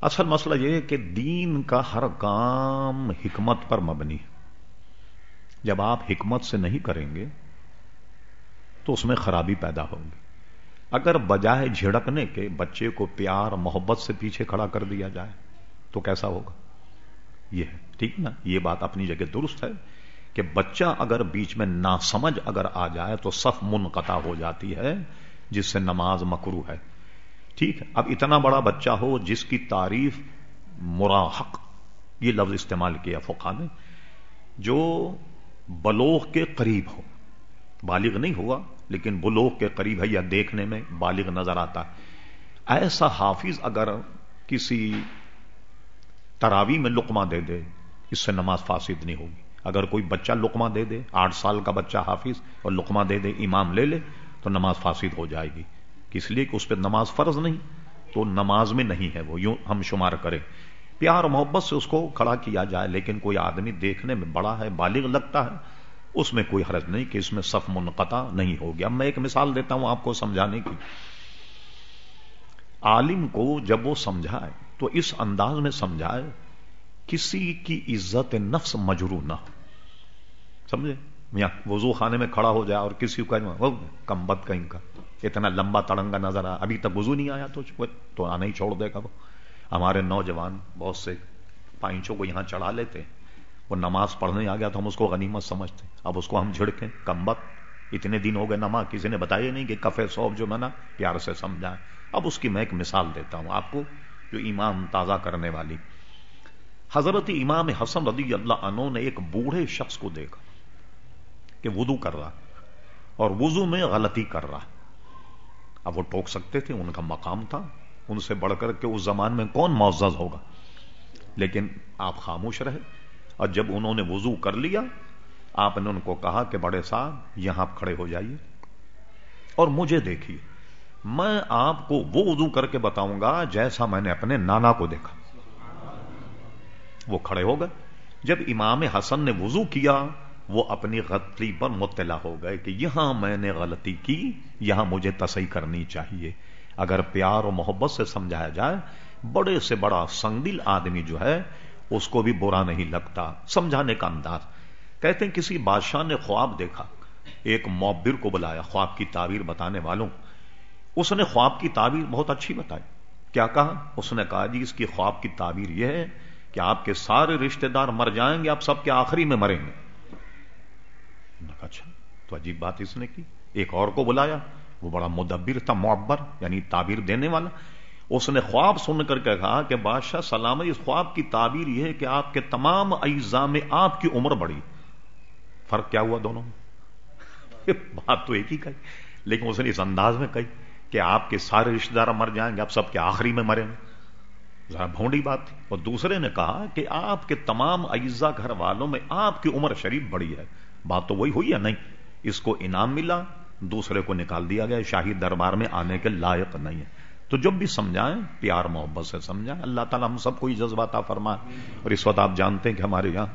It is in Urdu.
اصل مسئلہ یہ ہے کہ دین کا ہر کام حکمت پر مبنی ہے۔ جب آپ حکمت سے نہیں کریں گے، تو اس میں خرابی پیدا ہوگی۔ اگر بجائے جھڑکنے کے بچے کو پیار، محبت سے پیچھے کھڑا کر دیا جائے، تو کیسا ہوگا؟ یہ ہے۔ ٹھیک نا؟ یہ بات اپنی جگہ درست ہے کہ بچہ اگر بیچ میں نہ سمجھ اگر آ جائے تو صف منقطع ہو جاتی ہے، جس سے نماز مکرو ہے۔ ٹھیک ہے، اب اتنا بڑا بچہ ہو جس کی تعریف مراحق، یہ لفظ استعمال کیا فقہ نے، جو بلوغ کے قریب ہو۔ بالغ نہیں ہوا، لیکن بلوغ کے قریب ہے یا دیکھنے میں بالغ نظر آتا۔ ہے ایسا حافظ اگر کسی تراوی میں لقمہ دے دے، اس سے نماز فاسد نہیں ہوگی۔ اگر کوئی بچہ لقمہ دے دے، آٹھ سال کا بچہ حافظ اور لقمہ دے دے، امام لے لے، تو نماز فاسد ہو جائے گی۔ اس لیے کہ اس پہ نماز فرض نہیں، تو نماز میں نہیں ہے وہ، یوں ہم شمار کریں۔ پیار محبت سے اس کو کھڑا کیا جائے، لیکن کوئی آدمی دیکھنے میں بڑا ہے، بالغ لگتا ہے، اس میں کوئی حرج نہیں کہ اس میں صف منقطع نہیں ہو گیا۔ میں ایک مثال دیتا ہوں آپ کو سمجھانے کی۔ عالم کو جب وہ سمجھائے، تو اس انداز میں سمجھائے، کسی کی عزت نفس مجرو نہ ہو۔ سمجھے؟ وضو خانے میں کھڑا ہو جائے اور کسی کو کمبت کہیں کا۔ اتنا لمبا تڑنگا نظر آیا ابھی تک وضو نہیں آیا تو تو آنا ہی چھوڑ دے گا وہ۔ ہمارے نوجوان بہت سے پائنچوں کو یہاں چڑھا لیتے۔ وہ نماز پڑھنے آ گیا تو ہم اس کو غنیمت سمجھتے۔ اب اس کو ہم جھڑکیں۔ کمبت اتنے دن ہو گئے نماز، کسی نے بتایا نہیں کہ کفے سوب جو میں نا پیار سے سمجھائیں۔ اب اس کی میں ایک مثال دیتا ہوں آپ کو، جو ایمان تازہ کرنے والی۔ حضرت امام حسن رضی اللہ عنہ نے ایک بوڑھے شخص کو دیکھا۔ کہ وضو کر رہا اور وضو میں غلطی کر رہا اب وہ ٹوک سکتے تھے، ان کا مقام تھا، ان سے بڑھ کر کے اس زمان میں کون معزز ہوگا؟ لیکن آپ خاموش رہے اور جب انہوں نے وضو کر لیا، آپ نے ان کو کہا کہ بڑے صاحب، یہاں کھڑے ہو جائیے اور مجھے دیکھیے، میں آپ کو وہ وضو کر کے بتاؤں گا جیسا میں نے اپنے نانا کو دیکھا۔ وہ کھڑے ہو گئے۔ جب امام حسن نے وضو کیا وہ اپنی غلطی پر مطلع ہو گئے کہ یہاں میں نے غلطی کی، یہاں مجھے تصحیح کرنی چاہیے۔ اگر پیار اور محبت سے سمجھایا جائے، بڑے سے بڑا سنگدل آدمی جو ہے، اس کو بھی برا نہیں لگتا۔ سمجھانے کا انداز۔ کہتے ہیں کسی بادشاہ نے خواب دیکھا۔ ایک معبر کو بلایا، خواب کی تعبیر بتانے والوں۔ اس نے خواب کی تعبیر بہت اچھی بتائی۔ کیا کہا؟ اس نے کہا جی اس کی خواب کی تعبیر یہ ہے کہ آپ کے سارے رشتہ دار مر جائیں گے، آپ سب کے آخری میں مریں گے۔ تو عجیب بات اس نے کی۔ ایک اور کو بلایا، وہ بڑا مدبر تھا، معبر یعنی تعبیر دینے والا۔ اس نے خواب سن کر کے کہا کہ بادشاہ سلام اس خواب کی تعبیر یہ ہے کہ آپ کے تمام اجزاء میں آپ کی عمر بڑی فرق کیا ہوا دونوں میں؟ بات تو ایک ہی کہی، لیکن اس نے اس انداز میں کہی کہ آپ کے سارے رشتے دار مر جائیں گے، آپ سب کے آخری میں مریں گے ذرا بھونڈی بات تھی۔ اور دوسرے نے کہا کہ آپ کے تمام اجزا گھر والوں میں آپ کی عمر شریف بڑی ہے۔ بات تو وہی ہوئی یا نہیں؟ اس کو انعام ملا، دوسرے کو نکال دیا گیا، شاہی دربار میں آنے کے لائق نہیں ہے تو جب بھی سمجھائیں، پیار محبت سے سمجھائیں۔ اللہ تعالیٰ ہم سب کو جذبات فرمائے۔ اور اس وقت آپ جانتے ہیں کہ ہمارے یہاں